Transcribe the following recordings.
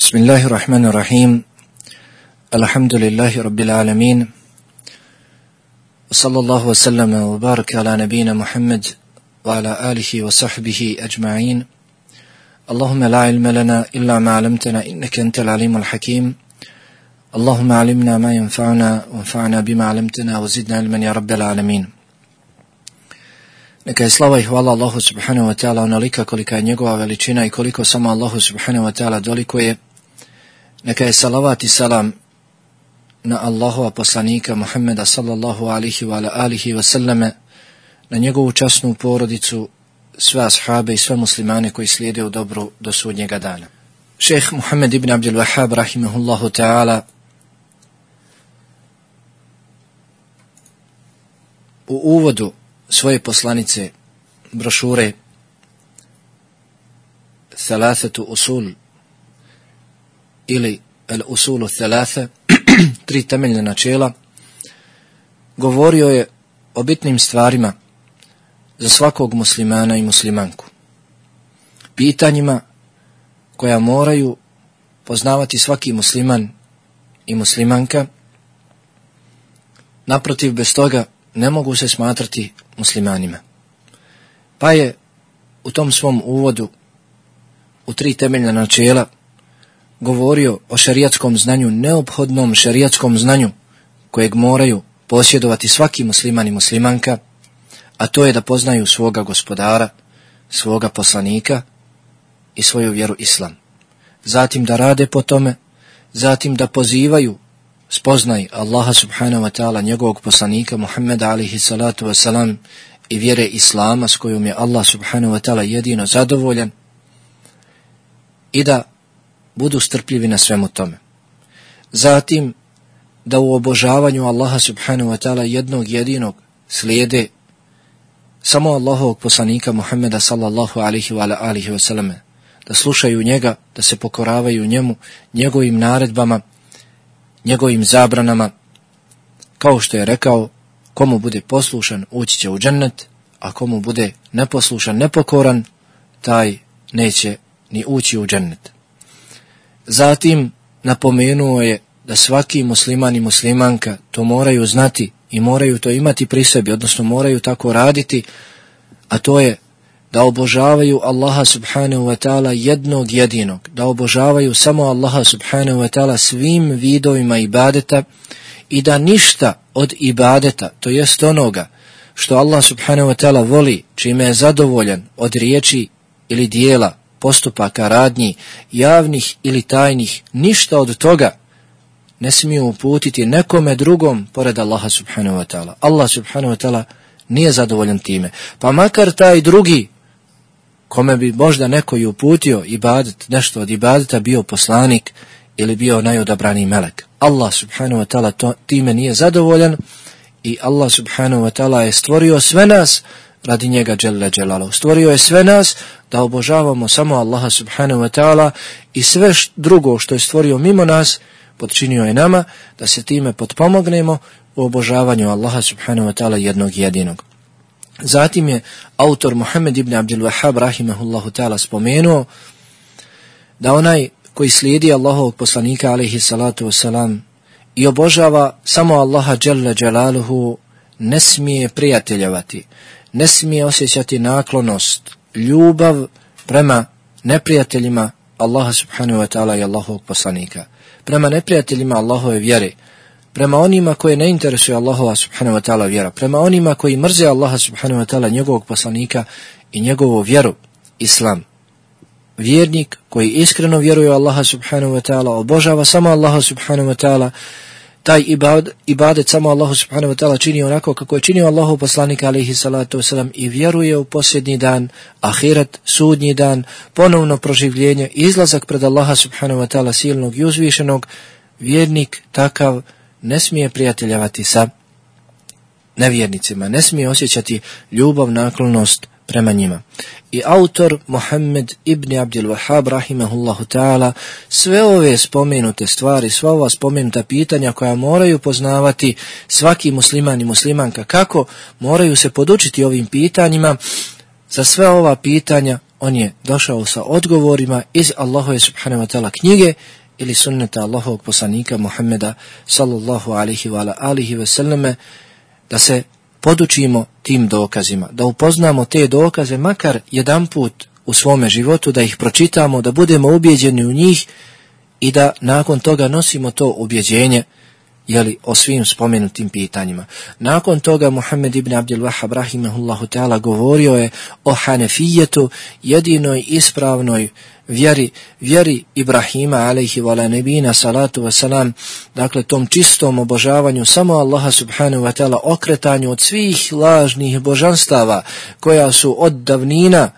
بسم الله الرحمن الرحيم الحمد لله رب العالمين وصلى الله وسلم وبارك على نبينا محمد وعلى آله وصحبه أجمعين اللهم لا علم لنا إلا ما علمتنا إنك أنت العليم الحكيم اللهم علمنا ما ينفعنا وانفعنا بما علمتنا وزدنا علما يا رب العالمين Neka je slava i hvala Allahu subhanahu wa ta'ala onolika kolika je njegova veličina i koliko samo Allahu subhanahu wa ta'ala doliko je. Neka je salavat i salam na Allahova poslanika Muhammeda sallallahu alihi wa alihi wa sallame, na njegovu časnu porodicu, sve ashabe i sve muslimane koji slijede u dobru do sudnjega dana. Šeh Muhammed ibn Abdul Wahhab rahimahullahu ta'ala u uvodu svoje poslanice brošure Thalathatu usul ili El usulu Thalatha tri temeljne načela govorio je o bitnim stvarima za svakog muslimana i muslimanku. Pitanjima koja moraju poznavati svaki musliman i muslimanka naprotiv bez toga ne mogu se smatrati muslimanima. Pa je u tom svom uvodu u tri temeljna načela govorio o šarijatskom znanju, neophodnom šarijatskom znanju kojeg moraju posjedovati svaki musliman i muslimanka, a to je da poznaju svoga gospodara, svoga poslanika i svoju vjeru islam. Zatim da rade po tome, zatim da pozivaju spoznaj Allaha subhanahu wa ta'ala njegovog poslanika Muhammeda alihi salatu wa salam i vjere Islama s kojom je Allah subhanahu wa ta'ala jedino zadovoljan i da budu strpljivi na svemu tome. Zatim da u obožavanju Allaha subhanahu wa ta'ala jednog jedinog slijede samo Allahovog poslanika Muhammeda sallallahu alihi wa alihi wa da slušaju njega, da se pokoravaju njemu, njegovim naredbama, njegovim zabranama, kao što je rekao, komu bude poslušan, ući će u džennet, a komu bude neposlušan, nepokoran, taj neće ni ući u džennet. Zatim napomenuo je da svaki musliman i muslimanka to moraju znati i moraju to imati pri sebi, odnosno moraju tako raditi, a to je da obožavaju Allaha subhanahu wa ta'ala jednog jedinog, da obožavaju samo Allaha subhanahu wa ta'ala svim vidovima ibadeta i da ništa od ibadeta, to jest onoga što Allah subhanahu wa ta'ala voli, čime je zadovoljan od riječi ili dijela, postupaka, radnji, javnih ili tajnih, ništa od toga ne smiju uputiti nekome drugom pored Allaha subhanahu wa ta'ala. Allah subhanahu wa ta'ala nije zadovoljan time. Pa makar taj drugi kome bi možda neko i uputio ibadet, nešto od ibadeta bio poslanik ili bio najodabrani melek. Allah subhanahu wa ta'ala to, time nije zadovoljan i Allah subhanahu wa ta'ala je stvorio sve nas radi njega Đelle Đelalo. Stvorio je sve nas da obožavamo samo Allaha subhanahu wa ta'ala i sve drugo što je stvorio mimo nas podčinio je nama da se time potpomognemo u obožavanju Allaha subhanahu wa ta'ala jednog jedinog. Zatim je autor Muhammed ibn Abdul Wahhab rahimahullahu ta'ala spomenuo da onaj koji slijedi Allahovog poslanika alaihi salatu wasalam i obožava samo Allaha jalla jalaluhu ne smije prijateljevati, ne smije osjećati naklonost, ljubav prema neprijateljima Allaha subhanahu wa ta'ala i Allahovog poslanika, prema neprijateljima Allahove vjere, prema onima koje ne interesuje Allahova subhanahu wa ta'ala vjera, prema onima koji mrze Allaha subhanahu wa ta'ala njegovog poslanika i njegovu vjeru, islam. Vjernik koji iskreno vjeruje Allaha subhanahu wa ta'ala, obožava samo Allaha subhanahu wa ta'ala, taj ibad, ibadet samo Allahu subhanahu wa ta'ala čini onako kako je činio Allahu poslanika alaihi salatu wasalam i vjeruje u posljednji dan, ahirat, sudnji dan, ponovno proživljenje, izlazak pred Allaha subhanahu wa ta'ala silnog i uzvišenog, vjernik takav ne smije prijateljavati sa nevjernicima, ne smije osjećati ljubav, naklonost prema njima. I autor Mohamed ibn Abdil Wahab rahimahullahu ta'ala sve ove spomenute stvari, sva ova spomenuta pitanja koja moraju poznavati svaki musliman i muslimanka, kako moraju se podučiti ovim pitanjima, za sve ova pitanja on je došao sa odgovorima iz Allahove subhanahu wa ta'ala knjige ili sunneta Allahovog poslanika Muhammeda sallallahu alihi wa alihi wa sallame da se podučimo tim dokazima, da upoznamo te dokaze makar jedan put u svome životu, da ih pročitamo, da budemo ubjeđeni u njih i da nakon toga nosimo to ubjeđenje jeli, o svim spomenutim pitanjima. Nakon toga Muhammed ibn Abdul Wahab rahimahullahu ta'ala govorio je o Hanefijetu, jedinoj ispravnoj vjeri, vjeri Ibrahima alaihi vala nebina salatu wasalam, dakle tom čistom obožavanju samo Allaha subhanahu wa ta'ala okretanju od svih lažnih božanstava koja su od davnina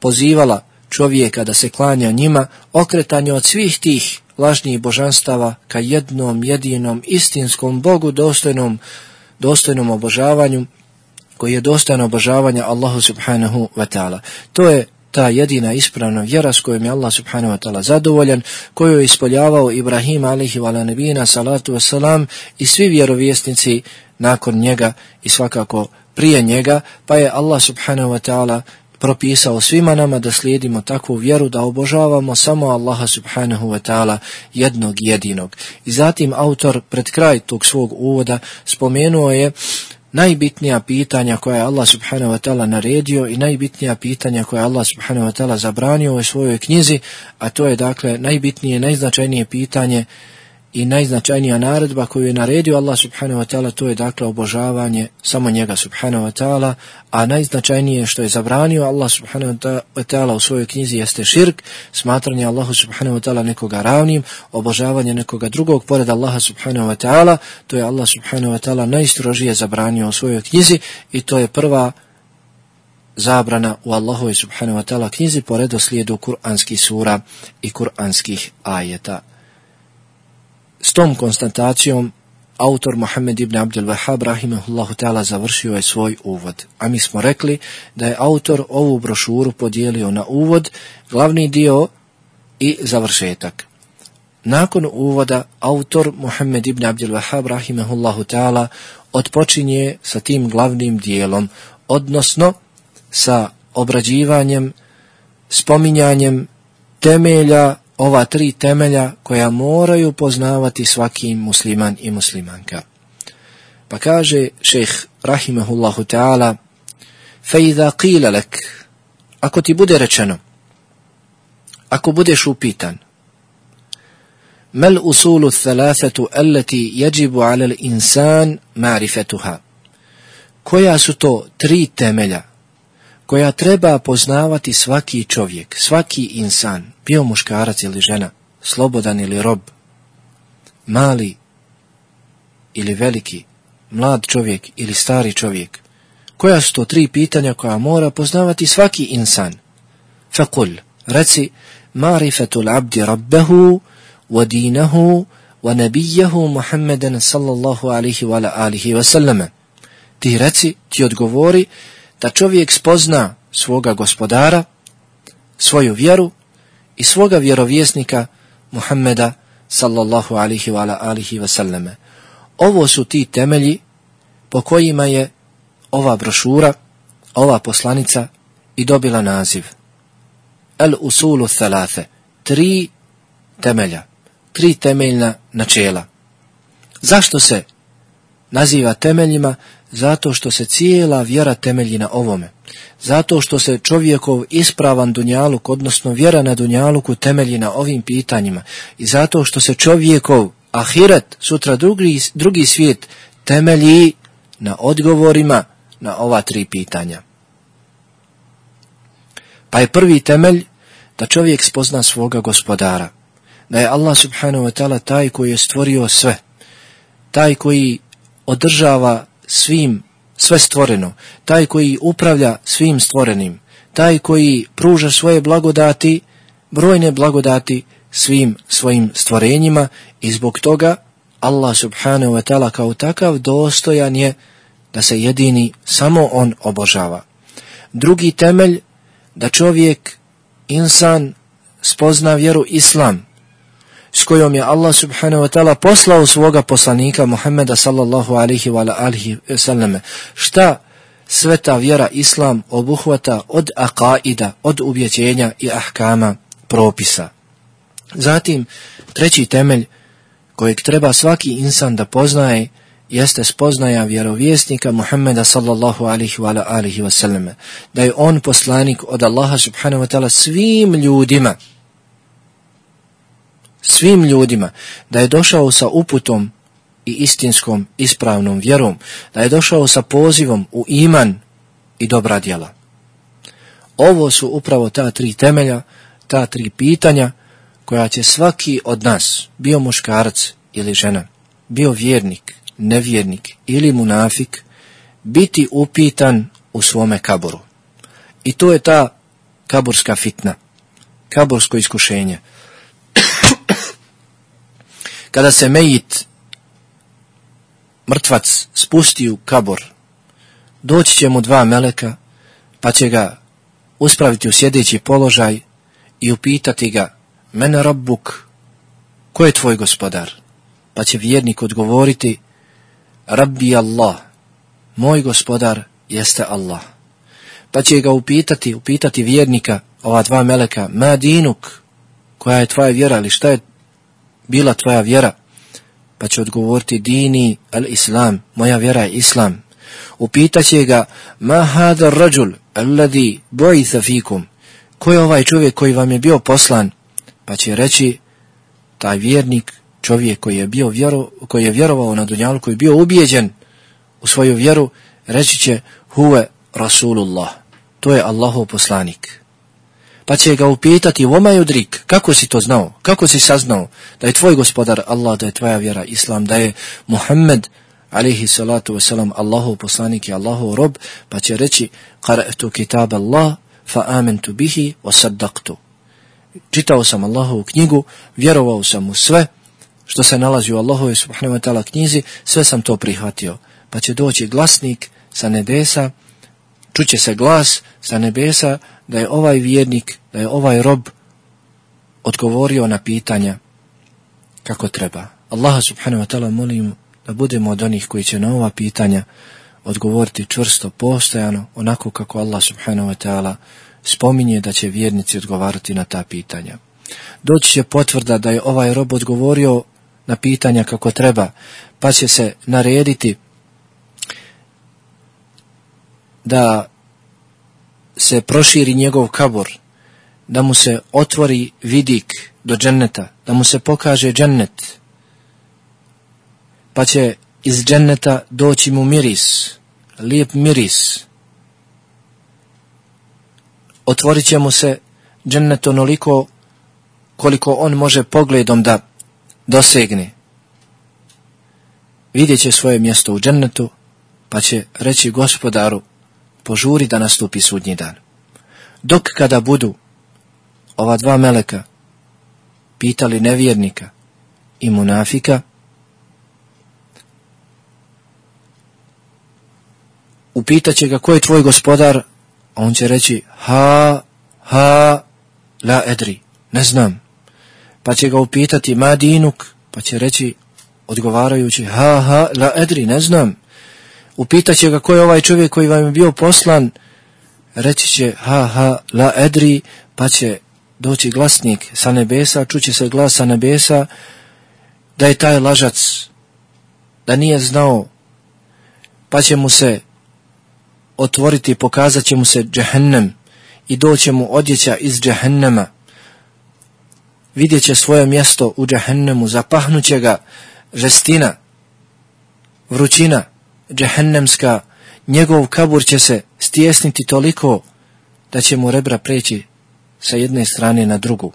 pozivala čovjeka da se klanja njima, okretanju od svih tih lažnih božanstava ka jednom jedinom istinskom Bogu dostojnom, dostojnom obožavanju koji je dostojno obožavanja Allahu subhanahu wa ta'ala. To je ta jedina ispravna vjera s kojom je Allah subhanahu wa ta'ala zadovoljan, koju je ispoljavao Ibrahim alihi wa nebina salatu wasalam i svi vjerovjesnici nakon njega i svakako prije njega, pa je Allah subhanahu wa ta'ala propisao svima nama da slijedimo takvu vjeru, da obožavamo samo Allaha subhanahu wa ta'ala jednog jedinog. I zatim autor pred kraj tog svog uvoda spomenuo je najbitnija pitanja koja je Allah subhanahu wa ta'ala naredio i najbitnija pitanja koja je Allah subhanahu wa ta'ala zabranio u svojoj knjizi, a to je dakle najbitnije, najznačajnije pitanje i najznačajnija naredba koju je naredio Allah subhanahu wa ta'ala, to je dakle obožavanje samo njega subhanahu wa ta'ala, a najznačajnije što je zabranio Allah subhanahu wa ta'ala u svojoj knjizi jeste širk, smatranje Allahu subhanahu wa ta'ala nekoga ravnim, obožavanje nekoga drugog pored Allaha subhanahu wa ta'ala, to je Allah subhanahu wa ta'ala najstrožije zabranio u svojoj knjizi i to je prva zabrana u Allahove subhanahu wa ta'ala knjizi po redoslijedu kuranskih sura i kuranskih ajeta. S tom konstatacijom autor Mohamed ibn Abdel Wahab rahimahullahu ta'ala završio je svoj uvod. A mi smo rekli da je autor ovu brošuru podijelio na uvod, glavni dio i završetak. Nakon uvoda autor Mohamed ibn Abdel Wahab rahimahullahu ta'ala odpočinje sa tim glavnim dijelom, odnosno sa obrađivanjem, spominjanjem temelja ova tri temelja koja moraju poznavati svaki musliman i muslimanka. Pa kaže šejh rahimahullahu ta'ala فَإِذَا قِيلَ لَكْ Ako ti bude rečeno, ako budeš upitan, ما الأصول الثلاثة التي يجب على الإنسان معرفتها koja su to tri temelja koja treba poznavati svaki čovjek, svaki insan, bio muškarac ili žena, slobodan ili rob, mali ili veliki, mlad čovjek ili stari čovjek. Koja su to tri pitanja koja mora poznavati svaki insan? Fakul, reci, marifetul abdi rabbehu, wa dinahu, wa nabijahu Muhammeden sallallahu alihi wa alihi wa sallame. Ti reci, ti odgovori, da čovjek spozna svoga gospodara, svoju vjeru i svoga vjerovjesnika Muhammeda sallallahu alihi wa alihi wasallame. Ovo su ti temelji po kojima je ova brošura, ova poslanica i dobila naziv. El usulu thalathe, tri temelja, tri temeljna načela. Zašto se naziva temeljima? zato što se cijela vjera temelji na ovome. Zato što se čovjekov ispravan dunjaluk, odnosno vjera na dunjaluku temelji na ovim pitanjima. I zato što se čovjekov ahiret, sutra drugi, drugi svijet, temelji na odgovorima na ova tri pitanja. Pa je prvi temelj da čovjek spozna svoga gospodara. Da je Allah subhanahu wa ta'ala taj koji je stvorio sve. Taj koji održava svim sve stvoreno, taj koji upravlja svim stvorenim, taj koji pruža svoje blagodati, brojne blagodati svim svojim stvorenjima i zbog toga Allah subhanahu wa ta'ala kao takav dostojan je da se jedini samo on obožava. Drugi temelj da čovjek, insan, spozna vjeru islam, s kojom je Allah subhanahu wa ta'ala poslao svoga poslanika Muhammeda sallallahu alihi wa alihi sallame. Šta sve ta vjera islam obuhvata od akaida, od ubjeđenja i ahkama propisa. Zatim, treći temelj kojeg treba svaki insan da poznaje jeste spoznaja vjerovjesnika Muhammeda sallallahu alihi wa alihi wa sallam. Da je on poslanik od Allaha subhanahu wa ta'ala svim ljudima, svim ljudima, da je došao sa uputom i istinskom ispravnom vjerom, da je došao sa pozivom u iman i dobra djela. Ovo su upravo ta tri temelja, ta tri pitanja koja će svaki od nas, bio muškarac ili žena, bio vjernik, nevjernik ili munafik, biti upitan u svome kaboru. I to je ta kaburska fitna, kabursko iskušenje. Kada se mejit mrtvac spusti u kabor, doći će mu dva meleka, pa će ga uspraviti u sjedeći položaj i upitati ga, mene rabbuk, ko je tvoj gospodar? Pa će vjernik odgovoriti, rabbi Allah, moj gospodar jeste Allah. Pa će ga upitati, upitati vjernika, ova dva meleka, ma dinuk, koja je tvoja vjera, ili šta je bila tvoja vjera? pa će odgovoriti dini al-islam, moja vjera je islam. Upitaće ga, ma hada rađul, alladhi bojitha fikum, ko je ovaj čovjek koji vam je bio poslan? Pa će reći, taj vjernik, čovjek koji je bio vjero, koji je vjerovao na dunjalu, koji je bio ubijeđen u svoju vjeru, reći će, huve Rasulullah, to je Allahov poslanik pa će ga upitati voma judrik, kako si to znao, kako si saznao da je tvoj gospodar Allah, da je tvoja vjera Islam, da je Muhammed alihi salatu wasalam Allahov poslanik i Allahov rob, pa će reći qara'tu kitab Allah fa amentu bihi wa saddaqtu. Čitao sam Allahovu knjigu, vjerovao sam u sve što se nalazi u Allahove subhanahu wa ta'ala knjizi, sve sam to prihvatio. Pa će doći glasnik sa nebesa, čuće se glas sa nebesa da je ovaj vjernik, da je ovaj rob odgovorio na pitanja kako treba. Allaha subhanahu wa ta'ala molim da budemo od onih koji će na ova pitanja odgovoriti čvrsto, postojano, onako kako Allah subhanahu wa ta'ala spominje da će vjernici odgovarati na ta pitanja. Doći će potvrda da je ovaj rob odgovorio na pitanja kako treba, pa će se narediti da se proširi njegov kabor, da mu se otvori vidik do dženneta, da mu se pokaže džennet, pa će iz dženneta doći mu miris, lijep miris. Otvorit će mu se džennet onoliko koliko on može pogledom da dosegne. Vidjet će svoje mjesto u džennetu, pa će reći gospodaru, požuri da nastupi sudnji dan. Dok kada budu ova dva meleka pitali nevjernika i munafika, upitaće ga ko je tvoj gospodar, a on će reći ha, ha, la edri, ne znam. Pa će ga upitati ma dinuk, pa će reći odgovarajući ha, ha, la edri, ne znam upitaće ga ko je ovaj čovjek koji vam je bio poslan, reći će ha ha la edri, pa će doći glasnik sa nebesa, čuće se glas sa nebesa, da je taj lažac, da nije znao, pa će mu se otvoriti, pokazat će mu se džehennem i doće mu odjeća iz džehennema, vidjet će svoje mjesto u džehennemu, zapahnuće ga žestina, vrućina, džehennemska, njegov kabur će se stjesniti toliko da će mu rebra preći sa jedne strane na drugu.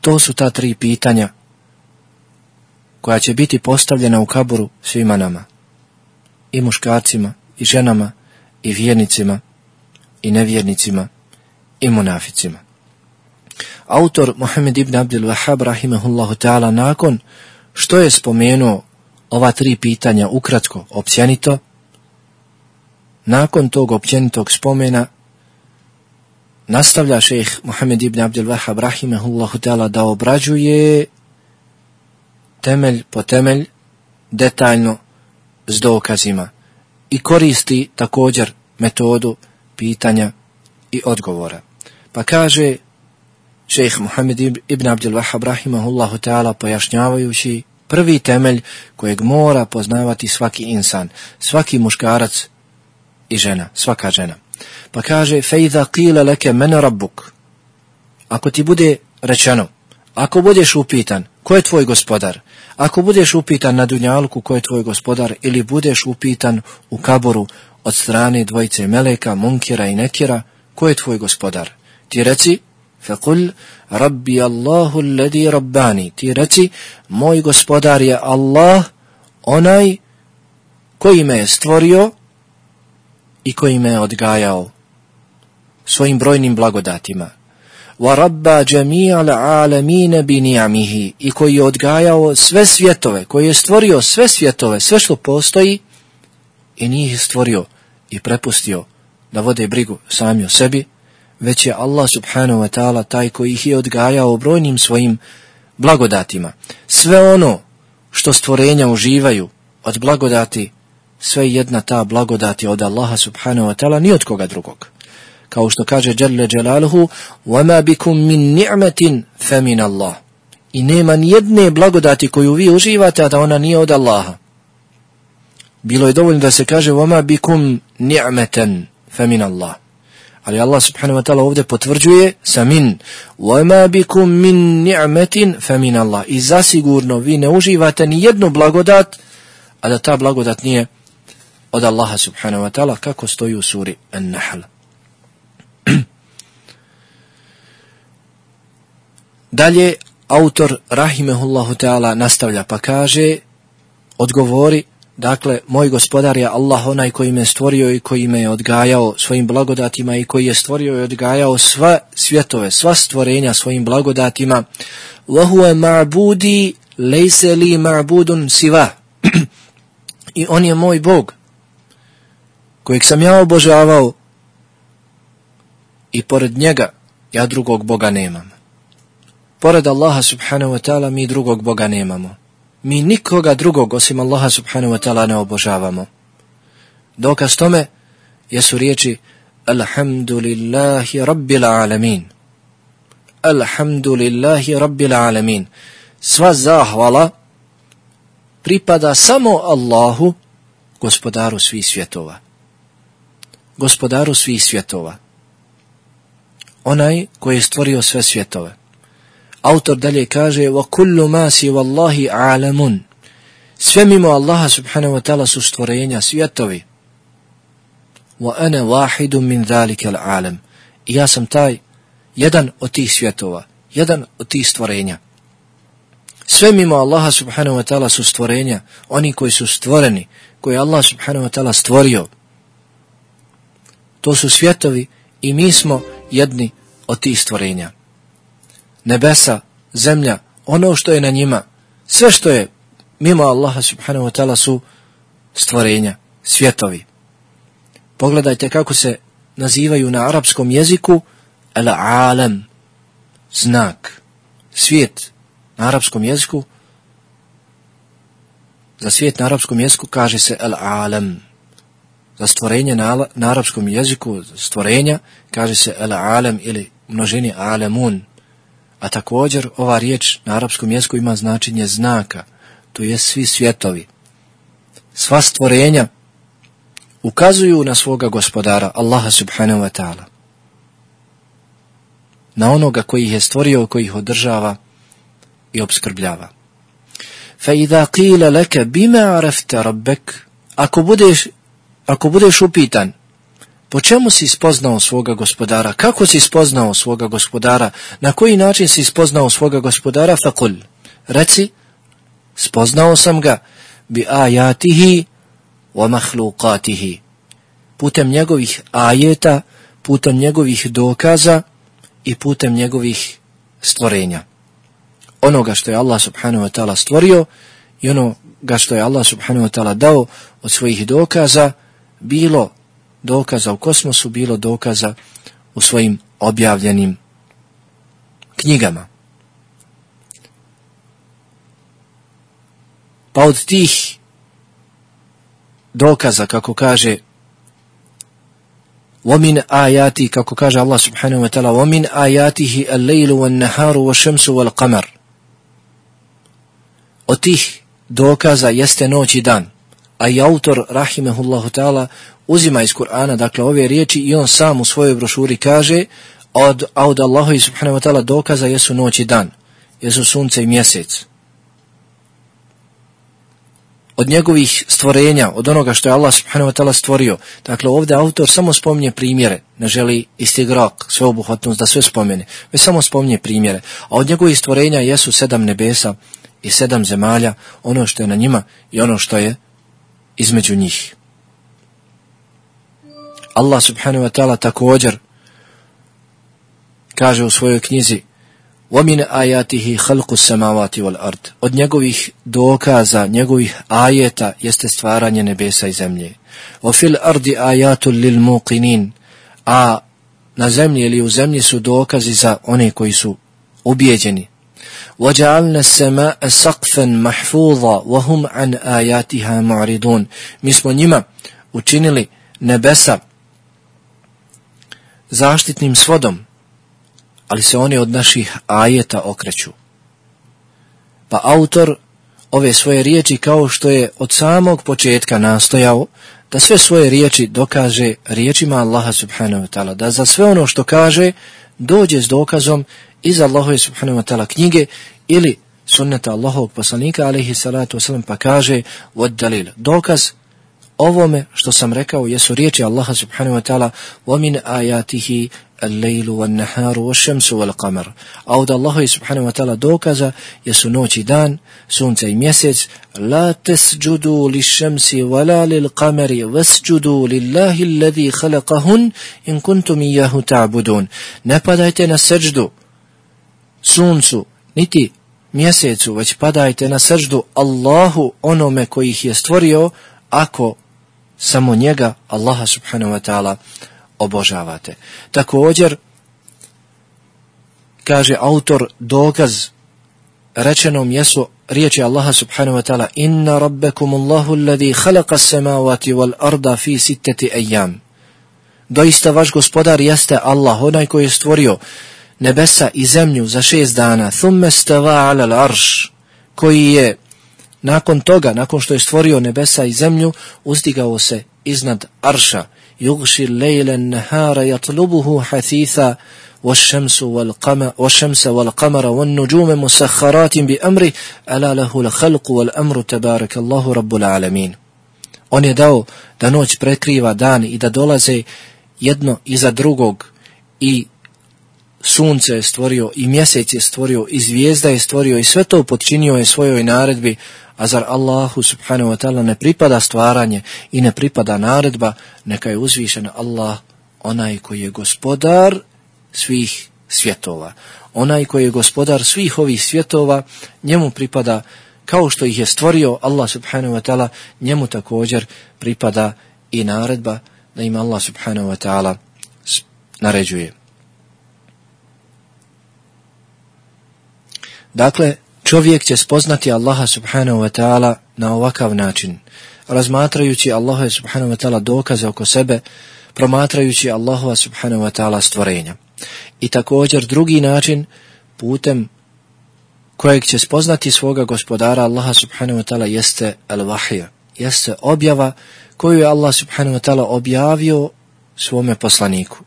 To su ta tri pitanja koja će biti postavljena u kaburu svima nama. I muškarcima, i ženama, i vjernicima, i nevjernicima, i munaficima. Autor Mohamed ibn Abdul Wahab rahimahullahu ta'ala nakon što je spomenuo ova tri pitanja ukratko, općenito, nakon tog općenitog spomena, nastavlja šejh Muhammed ibn Abdel Wahhab rahimehullahu ta'ala da obrađuje temelj po temelj, detaljno, s dokazima. i koristi također metodu pitanja i odgovora. Pa kaže šejh Muhammed ibn Abdul Wahhab rahimehullahu ta'ala pojašnjavajući prvi temelj kojeg mora poznavati svaki insan, svaki muškarac i žena, svaka žena. Pa kaže, fejda qila leke mene rabbuk. Ako ti bude rečeno, ako budeš upitan, ko je tvoj gospodar? Ako budeš upitan na dunjalku, ko je tvoj gospodar? Ili budeš upitan u kaboru od strane dvojice meleka, munkira i nekira, ko je tvoj gospodar? Ti reci, fekul, rabbi Allahu ledi rabbani. Ti reci, moj gospodar je Allah, onaj koji me je stvorio i koji me je odgajao svojim brojnim blagodatima. Wa rabba jami'al alamin bi ni'amihi i koji je odgajao sve svjetove, koji je stvorio sve svjetove, sve što postoji i nije stvorio i prepustio da vode brigu sami o sebi, već je Allah subhanahu wa ta'ala taj koji ih je odgajao brojnim svojim blagodatima. Sve ono što stvorenja uživaju od blagodati, sve jedna ta blagodati od Allaha subhanahu wa ta'ala, ni od koga drugog kao što kaže Jalla Jalaluhu وَمَا بِكُم مِّن نِعْمَةٍ فَمِنَ اللَّهِ I nema nijedne blagodati koju vi uživate, a da ona nije od Allaha. Bilo je dovoljno da se kaže وَمَا بِكُم نِعْمَةً فَمِنَ اللَّهِ Ali Allah subhanahu wa ta'ala ovdje potvrđuje sa min وَمَا بِكُم مِّن نِعْمَةٍ فَمِنَ اللَّهِ I zasigurno vi ne uživate ni jednu blagodat, a da ta blagodat nije od Allaha subhanahu wa ta'ala kako stoji u suri An-Nahl. Dalje, autor Rahimehullahu Teala nastavlja pa kaže, odgovori, dakle, moj gospodar je Allah onaj koji me stvorio i koji me je odgajao svojim blagodatima i koji je stvorio i odgajao sva svjetove, sva stvorenja svojim blagodatima. Wahuwa ma'budi lejse li ma'budun siva. I on je moj Bog, kojeg sam ja obožavao i pored njega ja drugog Boga nemam. Pored Allaha subhanahu wa ta'ala mi drugog Boga nemamo. Mi nikoga drugog osim Allaha subhanahu wa ta'ala ne obožavamo. Dokaz tome jesu riječi Alhamdulillahi rabbil alamin. Alhamdulillahi rabbil alamin. Sva zahvala pripada samo Allahu, gospodaru svih svjetova. Gospodaru svih svjetova onaj koji je stvorio sve svjetove. Autor dalje kaže wa kullu ma si wallahi a'lamun. Sve mimo Allaha subhanahu wa ta'ala su stvorenja svjetovi. Wa ana wahidun min zalika 'alam. I ja sam taj jedan od tih svjetova, jedan od tih stvorenja. Sve mimo Allaha subhanahu wa ta'ala su stvorenja, oni koji su stvoreni, koji Allah subhanahu wa ta'ala stvorio. To su svjetovi i mi smo jedni od tih stvorenja. Nebesa, zemlja, ono što je na njima, sve što je mimo Allaha subhanahu wa ta'ala su stvorenja, svjetovi. Pogledajte kako se nazivaju na arapskom jeziku al-alam, znak, svijet na arapskom jeziku. Za svijet na arapskom jeziku kaže se al-alam, za stvorenje na, na arapskom jeziku stvorenja kaže se al-alam ili množini alamun. A također ova riječ na arapskom jeziku ima značenje znaka, to je svi svjetovi. Sva stvorenja ukazuju na svoga gospodara, Allaha subhanahu wa ta'ala. Na onoga koji ih je stvorio, koji ih održava i obskrbljava. Fa idha qila laka bima arafta rabbak ako budeš ako budeš upitan, po čemu si spoznao svoga gospodara, kako si spoznao svoga gospodara, na koji način si spoznao svoga gospodara, fakul, reci, spoznao sam ga, bi ajatihi wa mahlukatihi, putem njegovih ajeta, putem njegovih dokaza i putem njegovih stvorenja. Onoga što je Allah subhanahu wa ta'ala stvorio i onoga što je Allah subhanahu wa ta'ala dao od svojih dokaza, bilo dokaza u kosmosu, bilo dokaza u svojim objavljenim knjigama. Pa od tih dokaza, kako kaže ومن آياتي kako kaže Allah subhanahu wa ta'ala ومن آياته الليل والنهار والشمس والقمر od tih dokaza jeste noć i dan a i autor rahimehullahu ta'ala uzima iz Kur'ana dakle ove riječi i on sam u svojoj brošuri kaže od, od Allahu subhanahu wa ta'ala dokaza jesu noć i dan jesu sunce i mjesec od njegovih stvorenja, od onoga što je Allah subhanahu wa ta'ala stvorio. Dakle, ovdje autor samo spominje primjere, ne želi isti grok, sve obuhvatnost da sve spomene, već samo spominje primjere. A od njegovih stvorenja jesu sedam nebesa i sedam zemalja, ono što je na njima i ono što je između njih. Allah subhanahu wa ta'ala također kaže u svojoj knjizi وَمِنْ آيَاتِهِ خَلْقُ السَّمَاوَاتِ وَالْأَرْضِ Od njegovih dokaza, njegovih ajeta jeste stvaranje nebesa i zemlje. وَفِي الْأَرْضِ آيَاتُ لِلْمُقِنِينَ A na zemlji ili u zemlji su dokazi za one koji su ubijeđeni. وَجَعَلْنَ السَّمَاءَ سَقْفًا مَحْفُوظًا وَهُمْ عَنْ آيَاتِهَا مُعْرِدُونَ Mi smo njima učinili nebesa zaštitnim svodom, ali se oni od naših ajeta okreću. Pa autor ove svoje riječi kao što je od samog početka nastojao da sve svoje riječi dokaže riječima Allaha subhanahu wa ta'ala, da za sve ono što kaže dođe s dokazom iz Allahove subhanahu wa ta'ala knjige ili sunneta Allahovog poslanika alaihi salatu wasalam pa kaže od dalil. Dokaz ovome što sam rekao jesu riječi Allaha subhanahu wa ta'ala وَمِنْ آيَاتِهِ الليل والنهار والشمس والقمر a od Allaha subhanahu wa ta'ala dokaza jesu noć i dan, sunce i mjesec la tesjudu li šemsi wala lil qamari vesjudu lillahi alladhi khalaqahun in kuntum iyahu ta'budun ne padajte na seždu suncu niti mjesecu već padajte na srždu Allahu onome koji ih je stvorio ako samo njega Allaha subhanahu wa ta'ala obožavate. Također, kaže autor dokaz rečenom jesu riječi Allaha subhanahu wa ta'ala inna rabbekum Allahu alladhi khalaqa samawati wal arda fi sittati ayyam doista vaš gospodar jeste Allah onaj koji je stvorio nebesa i zemlju za šest dana thumme stava ala l'arš koji je nakon toga, nakon što je stvorio nebesa i zemlju uzdigao se iznad arša يغشي الليل النهار يطلبه حثيثا والشمس والقمر والشمس والقمر والنجوم مسخرات بأمره ألا له الخلق والأمر تبارك الله رب العالمين On je dao da noć prekriva dan i da dolaze jedno iza drugog i sunce je stvorio i mjesec je stvorio i zvijezda je stvorio i sve to podčinio je svojoj naredbi A zar Allahu subhanahu wa ta'ala ne pripada stvaranje i ne pripada naredba, neka je uzvišen Allah onaj koji je gospodar svih svjetova. Onaj koji je gospodar svih ovih svjetova, njemu pripada kao što ih je stvorio Allah subhanahu wa ta'ala, njemu također pripada i naredba da im Allah subhanahu wa ta'ala naređuje. Dakle, čovjek će spoznati Allaha subhanahu wa ta'ala na ovakav način, razmatrajući Allaha subhanahu wa ta'ala dokaze oko sebe, promatrajući Allaha subhanahu wa ta'ala stvorenja. I također drugi način, putem kojeg će spoznati svoga gospodara Allaha subhanahu wa ta'ala jeste al-vahija, jeste objava koju je Allah subhanahu wa ta'ala objavio svome poslaniku.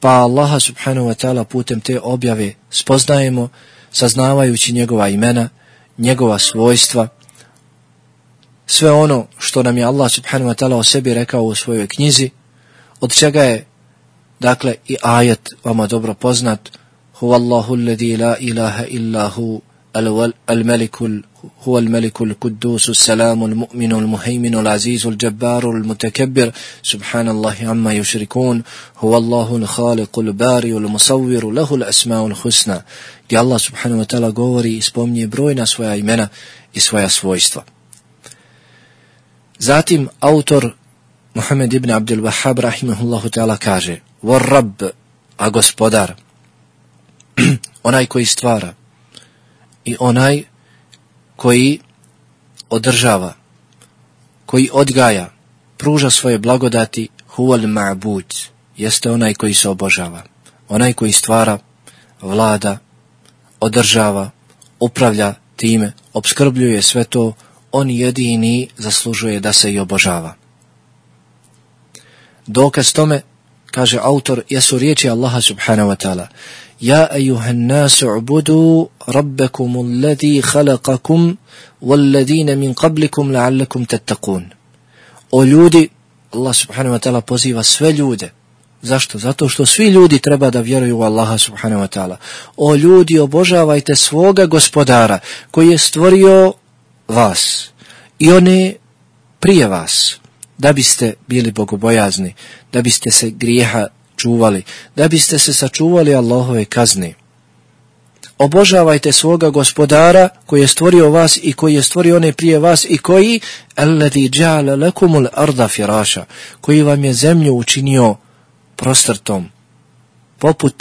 Pa Allaha subhanahu wa ta'ala putem te objave spoznajemo saznavajući njegova imena, njegova svojstva, sve ono što nam je Allah subhanahu wa ta'ala o sebi rekao u svojoj knjizi, od čega je, dakle, i ajet vama dobro poznat, Huvallahu alladhi la ilaha illa الملك هو الملك القدوس السلام المؤمن المهيمن العزيز الجبار المتكبر. سبحان الله عما يشركون. هو الله الخالق الباري المصور له الأسماء الحسنى. يا الله سبحانه وتعالى govori i بروينا brojna svoja imena i زاتم اوتر محمد بن Muhammed ibn Abdul Wahhab rahimahullahu ta'ala kaže: "Wa Rabb, a gospodar, onaj i onaj koji održava, koji odgaja pruža svoje blagodati huval ma'bud, jeste onaj koji se obožava, onaj koji stvara, vlada, održava, upravlja time, obskrbljuje sve to, on jedini zaslužuje da se i obožava. Dokaz tome, kaže autor, jesu riječi Allaha subhanahu wa ta'ala, يا أيها الناس ubudu ربكم alladhi khalaqakum والذين min qablikum la'allakum tattaqun. O ljudi, Allah subhanahu wa ta'ala poziva sve ljude. Zašto? Zato što svi ljudi treba da vjeruju u Allaha subhanahu wa ta'ala. O ljudi, obožavajte svoga gospodara koji je stvorio vas i one prije vas da biste bili bogobojazni, da biste se grijeha čuvali, da biste se sačuvali Allahove kazne. Obožavajte svoga gospodara koji je stvorio vas i koji je stvorio one prije vas i koji alladhi ja'ala lakumul arda firasha, koji vam je zemlju učinio prostrtom poput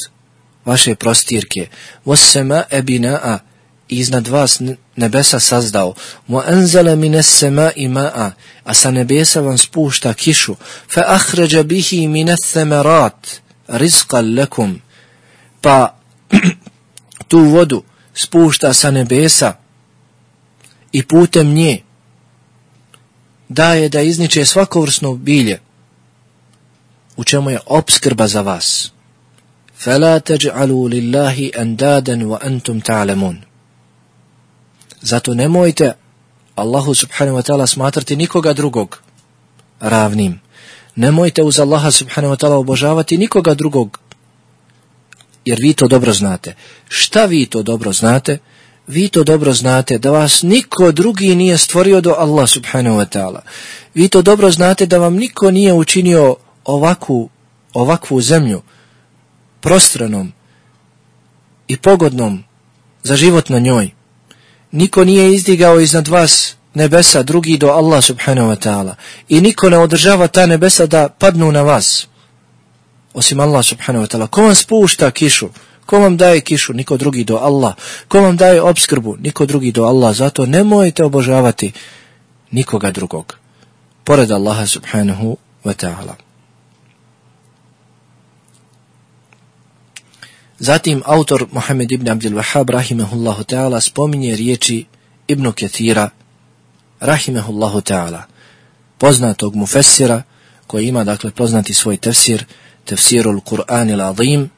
vaše prostirke. Was sama'a bina'a iznad vas nebesa sazdao. Mu anzala mines sama'i ma'a, a sa nebesa vam spušta kišu. Fa akhraja bihi mines thamarat, rizqan lakum. Pa tu vodu spušta sa nebesa i putem nje daje da izniče svakovrsno bilje u čemu je obskrba za vas. فَلَا تَجْعَلُوا لِلَّهِ أَنْدَادًا وَأَنْتُمْ تَعْلَمُونَ Zato nemojte Allahu subhanahu wa ta'ala smatrati nikoga drugog ravnim. Nemojte uz Allaha subhanahu wa ta'ala obožavati nikoga drugog jer vi to dobro znate. Šta vi to dobro znate? Vi to dobro znate da vas niko drugi nije stvorio do Allah subhanahu wa ta'ala. Vi to dobro znate da vam niko nije učinio ovakvu, ovakvu zemlju prostranom i pogodnom za život na njoj. Niko nije izdigao iznad vas nebesa drugi do Allah subhanahu wa ta'ala. I niko ne održava ta nebesa da padnu na vas osim Allah subhanahu wa ta'ala. Ko vam spušta kišu? Ko vam daje kišu? Niko drugi do Allah. Ko vam daje obskrbu? Niko drugi do Allah. Zato nemojte obožavati nikoga drugog. Pored Allaha subhanahu wa ta'ala. Zatim autor Muhammed ibn Abdul Wahhab rahimahullahu ta'ala spominje riječi Ibn Kathira rahimahullahu ta'ala poznatog mufessira koji ima dakle poznati svoj tefsir tefsirul Kur'an il-Azim.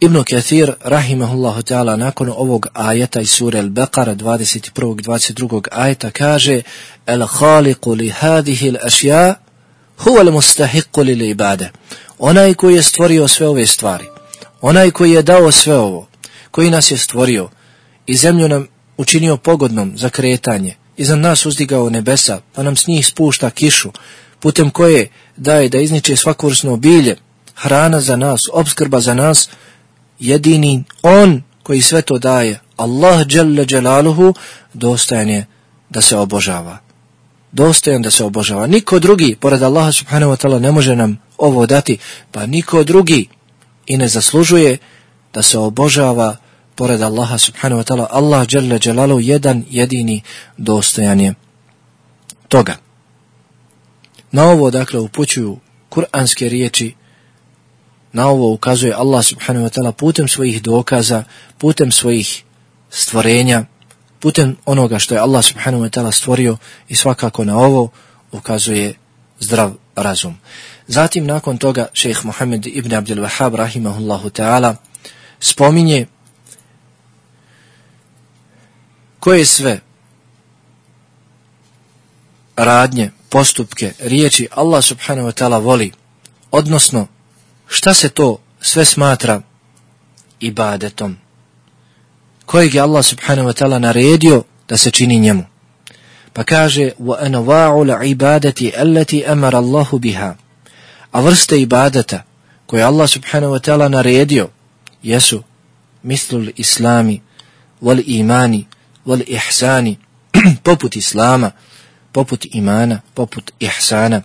Ibn Kathir, rahimahullahu ta'ala, nakon ovog ajeta iz sure Al-Baqara 21. 22. ajeta kaže El-Khaliqu li hadihi l-ašja huwa l-mustahiqu li ibade. Onaj koji je stvorio sve ove stvari, onaj koji je dao sve ovo, koji nas je stvorio. I zemlju nam učinio pogodnom za kretanje, iznad nas uzdigao nebesa, pa nam s njih spušta kišu, putem koje daje da izniče svakovrsno bilje, hrana za nas, obskrba za nas, jedini on koji sve to daje, Allah dželle dželaluhu, dostajan je da se obožava dostojan da se obožava. Niko drugi, pored Allaha subhanahu wa ta'ala, ne može nam ovo dati, pa niko drugi i ne zaslužuje da se obožava pored Allaha subhanahu wa ta'ala. Allah dželle dželaluhu, jedan jedini dostojan je toga. Na ovo, dakle, upućuju kuranske riječi, na ovo ukazuje Allah subhanahu wa ta'ala putem svojih dokaza, putem svojih stvorenja, putem onoga što je Allah subhanahu wa ta'ala stvorio i svakako na ovo ukazuje zdrav razum. Zatim, nakon toga, šejh Muhammed ibn Abdel Wahab, rahimahullahu ta'ala, spominje koje sve radnje postupke, riječi Allah subhanahu wa ta'ala voli, odnosno šta se to sve smatra ibadetom, kojeg je Allah subhanahu wa ta'ala naredio da se čini njemu. Pa kaže, وَأَنَوَاعُ الْعِبَادَةِ أَلَّتِ أَمَرَ اللَّهُ بِهَا A vrste ibadeta koje Allah subhanahu wa ta'ala naredio jesu mislul islami, wal imani, wal ihsani, poput islama, poput imana, poput ihsana,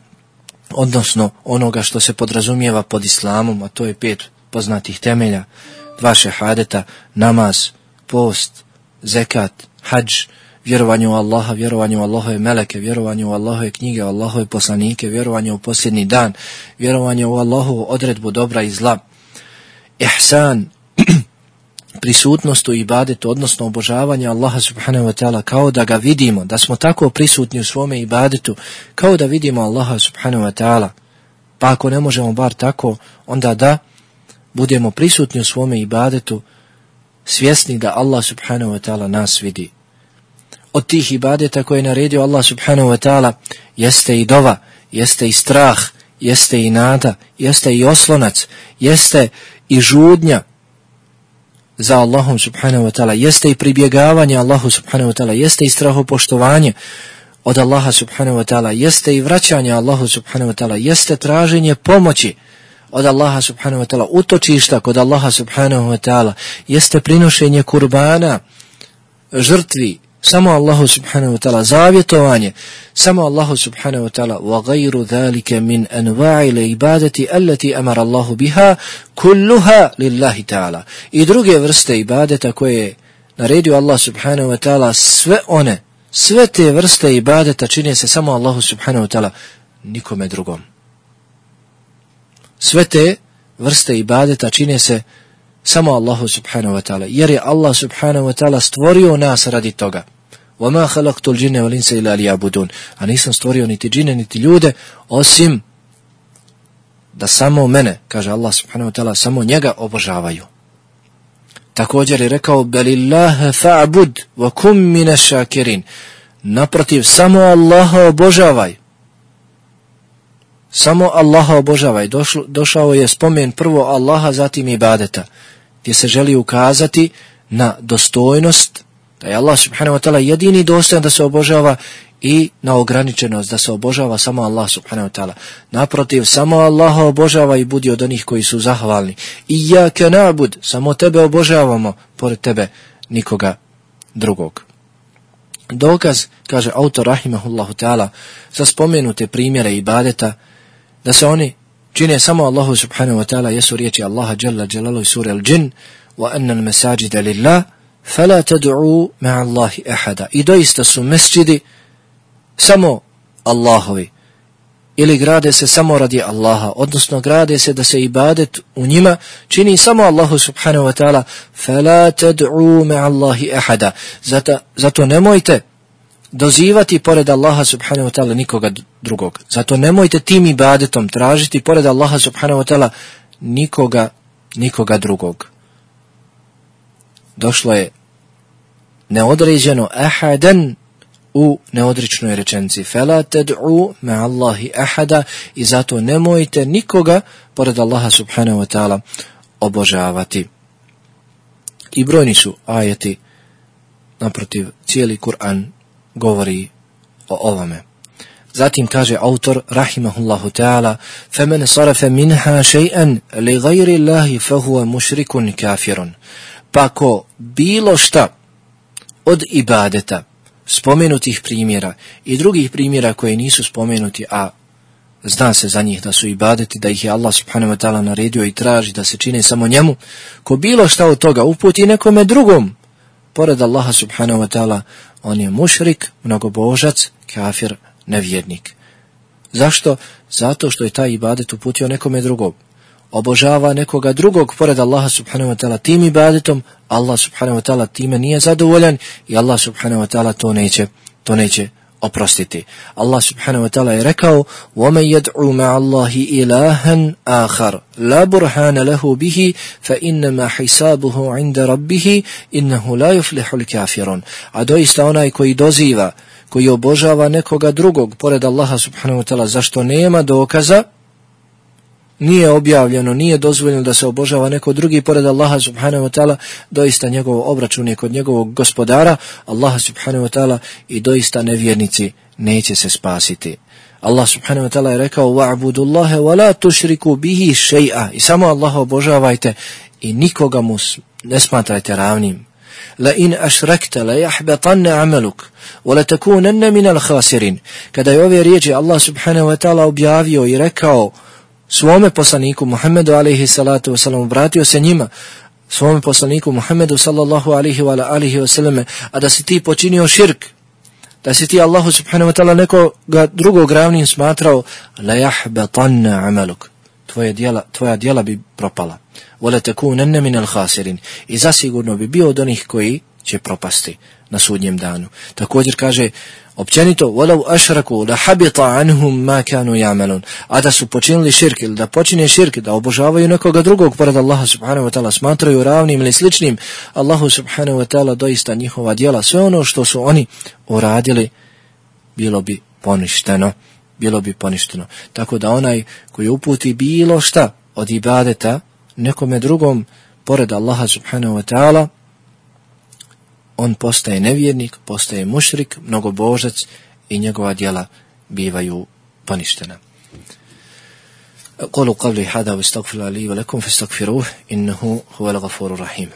odnosno onoga što se podrazumijeva pod islamom, a to je pet poznatih temelja, dva šehadeta, namaz, post, zekat, hađ, vjerovanje u Allaha, vjerovanje u Allahove meleke, vjerovanje u Allahove knjige, u Allahove poslanike, vjerovanje u posljednji dan, vjerovanje u Allahovu odredbu dobra i zla, ihsan, prisutnost u ibadetu, odnosno obožavanje Allaha subhanahu wa ta'ala, kao da ga vidimo, da smo tako prisutni u svome ibadetu, kao da vidimo Allaha subhanahu wa ta'ala, pa ako ne možemo bar tako, onda da budemo prisutni u svome ibadetu, svjesni da Allah subhanahu wa ta'ala nas vidi. Od tih ibadeta koje je naredio Allah subhanahu wa ta'ala jeste i dova, jeste i strah, jeste i nada, jeste i oslonac, jeste i žudnja za Allahom subhanahu wa ta'ala, jeste i pribjegavanje Allahu subhanahu wa ta'ala, jeste i strahopoštovanje od Allaha subhanahu wa ta'ala, jeste i vraćanje Allahu subhanahu wa ta'ala, jeste traženje pomoći od Allaha subhanahu wa ta'ala, utočišta kod Allaha subhanahu wa ta'ala, jeste prinošenje kurbana, žrtvi, samo Allahu subhanahu wa ta'ala, zavjetovanje, samo Allahu subhanahu wa ta'ala, wa gajru dhalike min anva'i le ibadeti allati amara Allahu biha, kulluha lillahi ta'ala. I druge vrste ibadeta koje naredio Allah subhanahu wa ta'ala, sve one, sve te vrste ibadeta čine se samo Allahu subhanahu wa ta'ala, nikome drugom sve te vrste ibadeta čine se samo Allahu subhanahu wa ta'ala, jer je Allah subhanahu wa ta'ala stvorio nas radi toga. وَمَا خَلَقْتُ الْجِنَّ وَلِنْسَ إِلَا لِيَعْبُدُونَ A nisam stvorio niti džine, niti ljude, osim da samo mene, kaže Allah subhanahu wa ta'ala, samo njega obožavaju. Također je rekao, بَلِ اللَّهَ فَعْبُدْ وَكُمْ مِنَ الشَّاكِرِينَ Naprotiv, samo Allaha obožavaj, Samo Allaha obožavaj. Došlo, došao je spomen prvo Allaha, zatim ibadeta, gdje se želi ukazati na dostojnost, da je Allah subhanahu wa ta'ala jedini dostojan da se obožava i na ograničenost da se obožava samo Allah subhanahu wa ta'ala. Naprotiv, samo Allaha obožava i budi od onih koji su zahvalni. I ja ke nabud, samo tebe obožavamo, pored tebe nikoga drugog. Dokaz, kaže autor rahimahullahu ta'ala, za spomenute primjere ibadeta, da se oni čine samo Allahu subhanahu wa ta'ala jesu riječi Allaha jalla jalalu i sura al-đin wa anna al-masajida lillah fala tad'u ma'a Allahi ahada. I doista su mesčidi samo Allahovi. Ili grade se samo radi Allaha odnosno grade se da se ibadet u njima čini samo Allahu subhanahu wa ta'ala fala tad'u ma'a Allahi ahada. Zato, zato nemojte dozivati pored Allaha subhanahu wa ta'ala nikoga drugog. Zato nemojte tim ibadetom tražiti pored Allaha subhanahu wa ta'ala nikoga, nikoga drugog. Došlo je neodređeno ahadan u neodričnoj rečenci. Fela ted'u me Allahi ahada i zato nemojte nikoga pored Allaha subhanahu wa ta'ala obožavati. I brojni su ajeti naprotiv cijeli Kur'an govori o ovome. Zatim kaže autor rahimahullahu ta'ala فَمَنْ صَرَفَ مِنْهَا شَيْئًا لِغَيْرِ اللَّهِ فَهُوَ مُشْرِكٌ كَافِرٌ Pa ko bilo šta od ibadeta spomenutih primjera i drugih primjera koje nisu spomenuti, a zna se za njih da su ibadeti, da ih je Allah subhanahu wa ta'ala naredio i traži da se čine samo njemu, ko bilo šta od toga uputi nekome drugom, pored Allaha subhanahu wa ta'ala, on je mušrik, mnogobožac, kafir, nevjernik. Zašto? Zato što je taj ibadet uputio nekome drugom. Obožava nekoga drugog pored Allaha subhanahu wa ta'ala tim ibadetom, Allah subhanahu wa ta'ala time nije zadovoljan i Allah subhanahu wa ta'ala to neće, to neće oprostiti. Allah subhanahu wa ta'ala je rekao وَمَنْ يَدْعُوا مَعَ اللَّهِ إِلَهًا آخَرَ لَا بُرْحَانَ لَهُ بِهِ فَإِنَّمَا حِسَابُهُ عِنْدَ رَبِّهِ إِنَّهُ لَا يُفْلِحُ الْكَافِرُونَ A doista onaj koji doziva, koji obožava nekoga drugog pored Allaha subhanahu wa ta'ala zašto nema dokaza, nije objavljeno, nije dozvoljeno da se obožava neko drugi pored Allaha subhanahu wa ta'ala, doista njegov obračun je kod njegovog gospodara, Allaha subhanahu wa ta'ala i doista nevjernici neće se spasiti. Allah subhanahu wa ta'ala je rekao wa'budu اللَّهَ wa la بِهِ bihi i samo Allaha obožavajte i nikoga mu ne smatrajte ravnim. La in لَيَحْبَطَنَّ la وَلَتَكُونَنَّ مِنَ wa la khasirin. Kada je ove riječi Allah subhanahu wa ta'ala objavio i rekao svome poslaniku Muhammedu alaihi salatu wasalam vratio se njima svome poslaniku Muhammedu sallallahu alaihi wa alihi wasalame, a da si ti počinio širk, da si ti Allahu subhanahu wa ta'ala nekoga drugog ravnim smatrao, la jahbetanna amaluk, tvoje djela, tvoja djela bi propala. wala takunanna min al khasirin. I zasigurno bi bio od onih koji će propasti na sudnjem danu. Također kaže, općenito, walau ashraku la habita anhum ma kanu ya'malun. A da su počinili širk ili da počine širk, da obožavaju nekoga drugog pored Allaha subhanahu wa ta'ala, smatraju ravnim ili sličnim, Allahu subhanahu wa ta'ala doista njihova djela, sve ono što su oni uradili, bilo bi poništeno. Bilo bi poništeno. Tako da onaj koji uputi bilo šta od ibadeta nekome drugom pored Allaha subhanahu wa ta'ala, on postaje nevjernik, postaje mušrik, mnogobožac i njegova djela bivaju poništena. قولوا قولي هذا واستغفر لي ولكم فاستغفروه إنه هو الغفور الرحيم